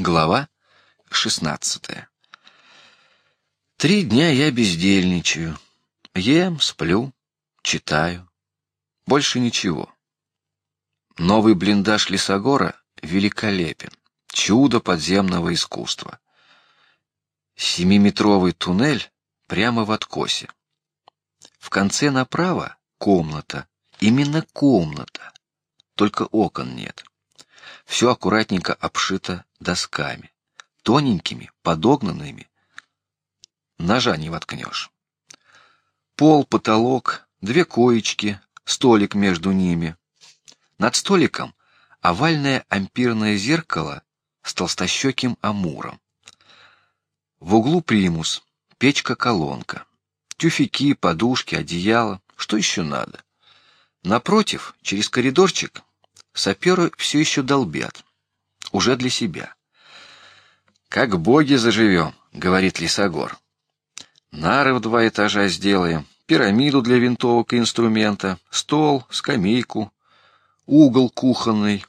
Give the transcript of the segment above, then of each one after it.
Глава шестнадцатая. Три дня я бездельничаю, ем, сплю, читаю, больше ничего. Новый блиндаж Лесогора великолепен, чудо подземного искусства. Семиметровый туннель прямо в откосе. В конце направо комната, именно комната, только окон нет. Все аккуратненько обшито досками, тоненькими, подогнанными. Ножа не воткнешь. Пол, потолок, две коечки, столик между ними. Над столиком овальное ампирное зеркало с толстощеким амуром. В углу примус, печка-колонка, тюфяки, подушки, одеяло, что еще надо. Напротив, через коридорчик, саперы все еще долбят, уже для себя. Как боги заживем, говорит Лисогор. Нары в два этажа сделаем, пирамиду для винтовок и инструмента, стол, скамейку, угол кухонный.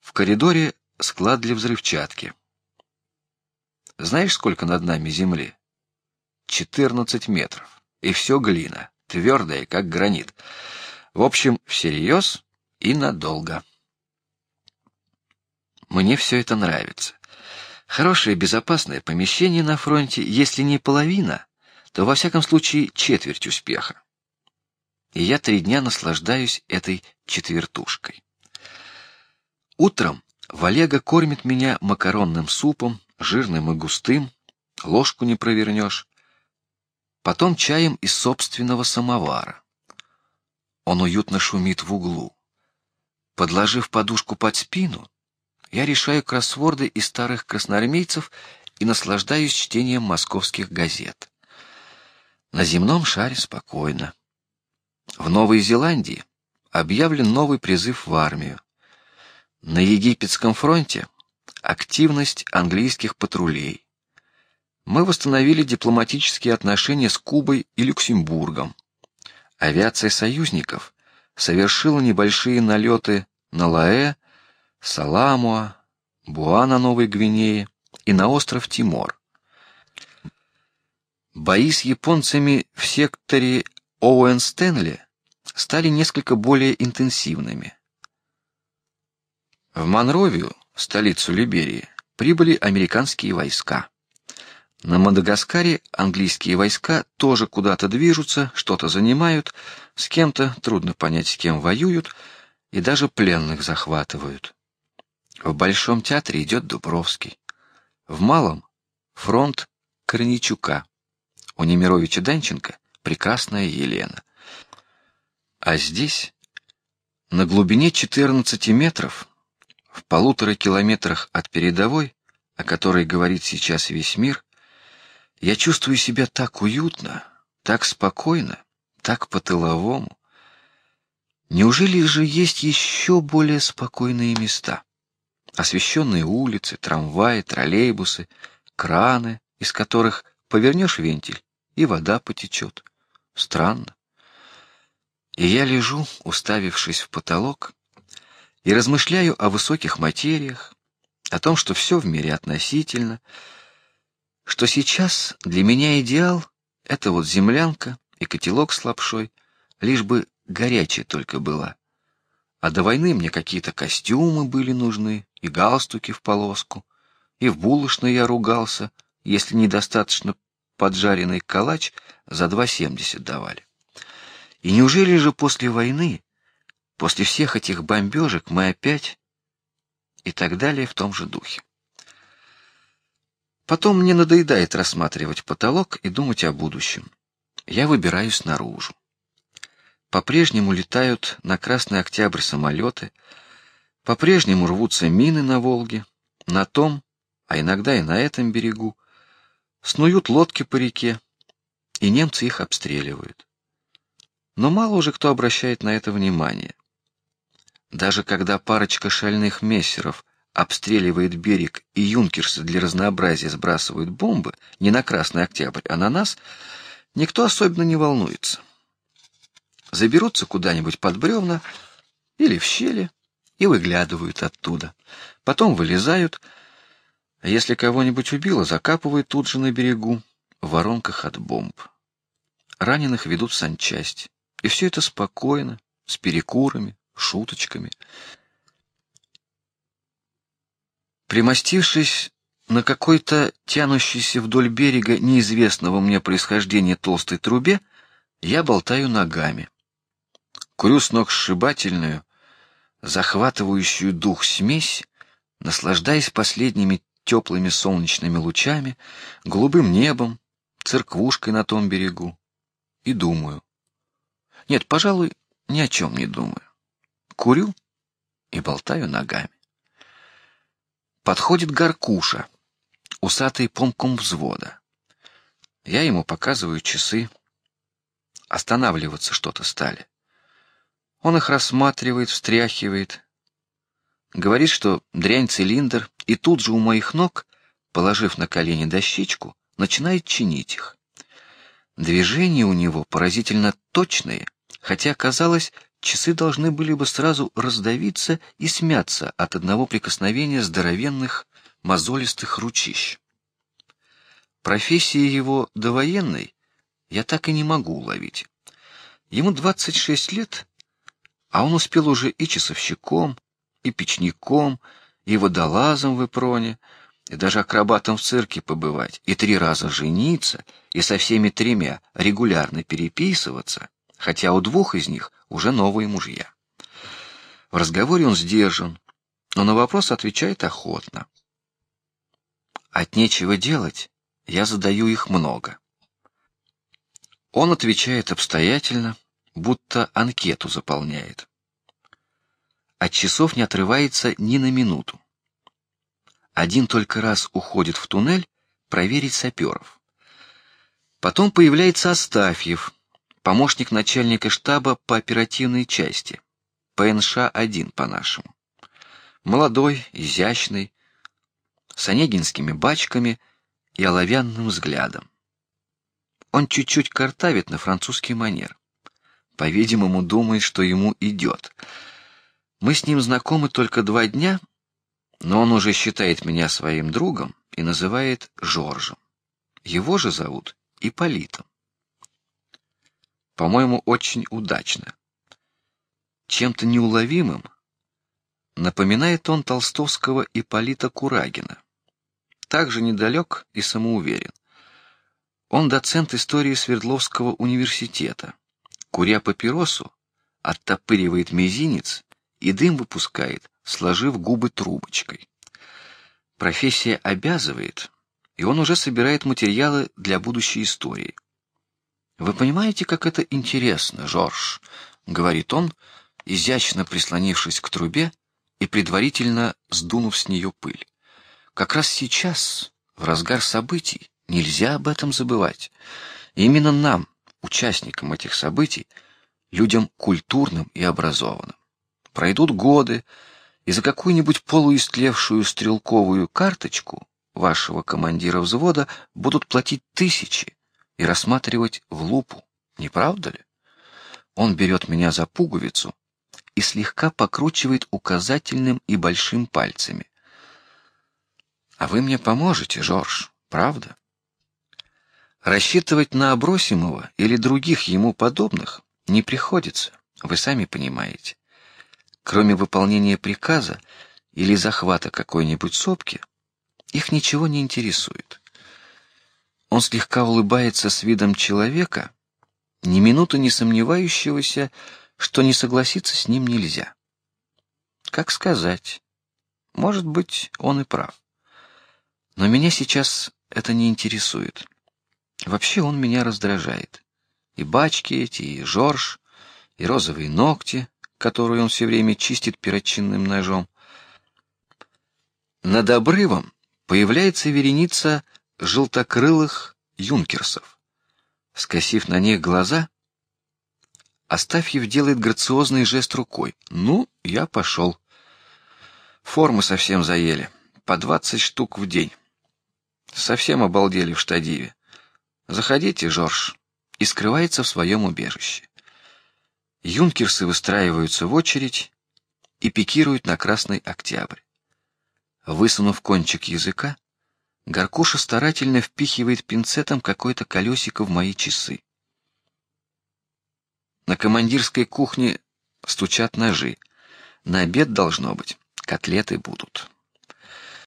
В коридоре склад для взрывчатки. Знаешь, сколько над нами земли? Четырнадцать метров, и все глина, твердая, как гранит. В общем, всерьез и надолго. Мне все это нравится. Хорошее безопасное помещение на фронте, если не половина, то во всяком случае четверть успеха. И я три дня наслаждаюсь этой четвертушкой. Утром Валега кормит меня макаронным супом, жирным и густым, ложку не провернешь. Потом чаем из собственного самовара. Он уютно шумит в углу. Подложив подушку под спину, я решаю кроссворды из старых красноармейцев и наслаждаюсь чтением московских газет. На земном шаре спокойно. В Новой Зеландии объявлен новый призыв в армию. На египетском фронте активность английских патрулей. Мы восстановили дипломатические отношения с Кубой и Люксембургом. Авиация союзников совершила небольшие налеты на Лаэ, Саламуа, Буа на Новой Гвинее и на остров Тимор. Бои с японцами в секторе Оуэн-Стэнли стали несколько более интенсивными. В Монровию, столицу Либерии, прибыли американские войска. На Мадагаскаре английские войска тоже куда-то движутся, что-то занимают, с кем-то трудно понять, с кем воюют, и даже пленных захватывают. В Большом театре идет Дубровский, в Малом фронт Корничука, у Немировича Данченко прекрасная Елена, а здесь на глубине 14 метров в полутора километрах от передовой, о которой говорит сейчас весь мир, я чувствую себя так уютно, так спокойно, так по-тыловому. Неужели же есть еще более спокойные места? Освещенные улицы, трамваи, троллейбусы, краны, из которых повернешь вентиль и вода потечет. Странно. И я лежу, уставившись в потолок, и размышляю о высоких материях, о том, что все в мире относительно, что сейчас для меня идеал — это вот землянка и котелок с лапшой, лишь бы горячая только была. А до войны мне какие-то костюмы были нужны и галстуки в полоску, и в булочной я ругался, если недостаточно поджаренный калач за два семьдесят давали. И неужели же после войны После всех этих бомбежек мы опять и так далее в том же духе. Потом мне надоедает рассматривать потолок и думать о будущем. Я выбираюсь наружу. По-прежнему летают на Красный Октябрь самолеты, по-прежнему рвутся мины на Волге, на том, а иногда и на этом берегу, снуют лодки по реке, и немцы их обстреливают. Но мало уже кто обращает на это внимание. Даже когда парочка шальных мессеров обстреливает берег и юнкерсы для разнообразия сбрасывают бомбы не на Красный Октябрь, а на нас, никто особенно не волнуется. Заберутся куда-нибудь под бревна или в щели и выглядывают оттуда. Потом вылезают, А если кого-нибудь убило, закапывают тут же на берегу, в воронках от бомб. Раненых ведут в санчасть, и все это спокойно, с перекурами, шуточками. Примостившись на какой-то тянущейся вдоль берега неизвестного мне происхождения толстой трубе, я болтаю ногами. Курю сногсшибательную, захватывающую дух смесь, наслаждаясь последними теплыми солнечными лучами, голубым небом, церквушкой на том берегу, и думаю. Нет, пожалуй, ни о чем не думаю. Курю и болтаю ногами. Подходит Гаркуша, усатый помком взвода. Я ему показываю часы. Останавливаться что-то стали. Он их рассматривает, встряхивает, говорит, что дрянь цилиндр, и тут же у моих ног, положив на колени дощечку, начинает чинить их. Движения у него поразительно точные, хотя казалось, часы должны были бы сразу раздавиться и смяться от одного прикосновения здоровенных мозолистых ручищ. Профессии его довоенной я так и не могу уловить. Ему двадцать шесть лет, а он успел уже и часовщиком, и печником, и водолазом в Ипроне, и даже акробатом в цирке побывать, и три раза жениться, и со всеми тремя регулярно переписываться, хотя у двух из них уже новые мужья. В разговоре он сдержан, но на вопрос отвечает охотно. От нечего делать я задаю их много. Он отвечает обстоятельно, будто анкету заполняет. От часов не отрывается ни на минуту. Один только раз уходит в туннель проверить саперов. Потом появляется Астафьев, помощник начальника штаба по оперативной части, ПНШ-1 по-нашему. Молодой, изящный, с онегинскими бачками и оловянным взглядом. Он чуть-чуть картавит на французский манер. По-видимому, думает, что ему идет. Мы с ним знакомы только два дня, но он уже считает меня своим другом и называет Жоржем. Его же зовут Иполитом. По-моему, очень удачно. Чем-то неуловимым напоминает он толстовского Иполита Курагина. Также недалек и самоуверен. Он доцент истории Свердловского университета. Куря папиросу, оттопыривает мизинец и дым выпускает, сложив губы трубочкой. Профессия обязывает, и он уже собирает материалы для будущей истории. Вы понимаете, как это интересно, Жорж, говорит он, изящно прислонившись к трубе и предварительно сдунув с нее пыль. Как раз сейчас, в разгар событий, нельзя об этом забывать. Именно нам, участникам этих событий, людям культурным и образованным. Пройдут годы, и за какую-нибудь полуистлевшую стрелковую карточку вашего командира взвода будут платить тысячи и рассматривать в лупу, не правда ли? Он берет меня за пуговицу и слегка покручивает указательным и большим пальцами. А вы мне поможете, Жорж, правда? Рассчитывать на Обросимова или других ему подобных не приходится, вы сами понимаете. Кроме выполнения приказа или захвата какой-нибудь сопки, их ничего не интересует. Он слегка улыбается с видом человека, ни минуты не сомневающегося, что не согласиться с ним нельзя. Как сказать? Может быть, он и прав. Но меня сейчас это не интересует. Вообще он меня раздражает. И бачки эти, и Жорж, и розовые ногти, которую он все время чистит перочинным ножом. Над обрывом появляется вереница желтокрылых юнкерсов. Скосив на них глаза, Астафьев делает грациозный жест рукой. Ну, я пошел. Формы совсем заели, по двадцать штук в день. Совсем обалдели в штадиве. Заходите, Жорж, и скрывается в своем убежище. Юнкерсы выстраиваются в очередь и пикируют на красный октябрь. Высунув кончик языка, Горкуша старательно впихивает пинцетом какое-то колесико в мои часы. На командирской кухне стучат ножи. На обед должно быть котлеты будут.